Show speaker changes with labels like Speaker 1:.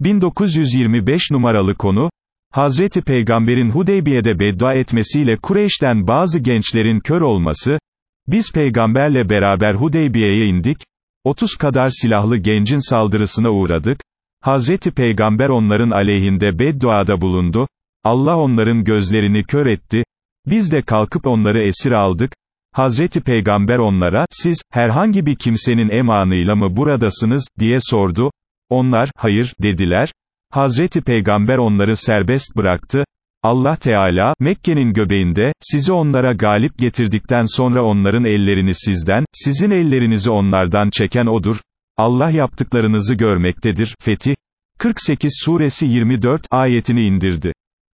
Speaker 1: 1925 numaralı konu, Hazreti Peygamber'in Hudeybiye'de beddua etmesiyle Kureyş'ten bazı gençlerin kör olması, biz peygamberle beraber Hudeybiye'ye indik, 30 kadar silahlı gencin saldırısına uğradık, Hazreti Peygamber onların aleyhinde bedduada bulundu, Allah onların gözlerini kör etti, biz de kalkıp onları esir aldık, Hazreti Peygamber onlara, siz, herhangi bir kimsenin emanıyla mı buradasınız, diye sordu, onlar, hayır, dediler, Hazreti Peygamber onları serbest bıraktı, Allah Teala, Mekke'nin göbeğinde, sizi onlara galip getirdikten sonra onların ellerini sizden, sizin ellerinizi onlardan çeken odur, Allah yaptıklarınızı görmektedir, Fetih, 48 suresi 24 ayetini indirdi.